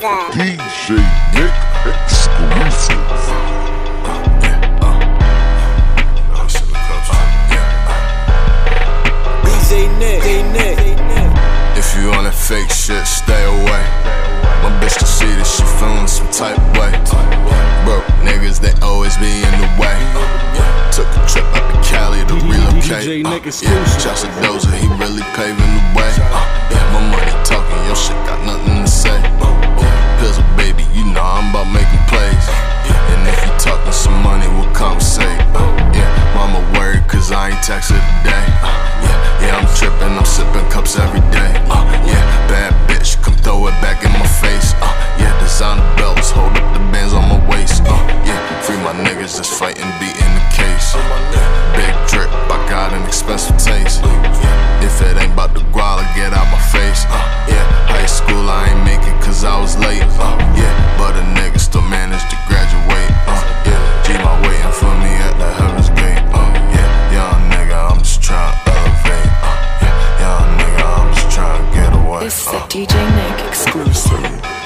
DJ Nick exclusive. DJ Nick. Nick. If you on that fake shit, stay away. My bitch can see that she feeling some type of way. Broke niggas, they always be in the way. Took a trip up to Cali to relocate. Uh, yeah, Doza, he really paving the way. Uh, yeah, rain tax a day. Uh, yeah, yeah, I'm tripping, I'm sipping cups every day. Uh, yeah, bad bitch, come throw it back in my face. Uh, yeah, designer belts, hold up the bands on my waist. Uh, yeah, free my niggas just fighting, beating the case. DJ Nick exclusive.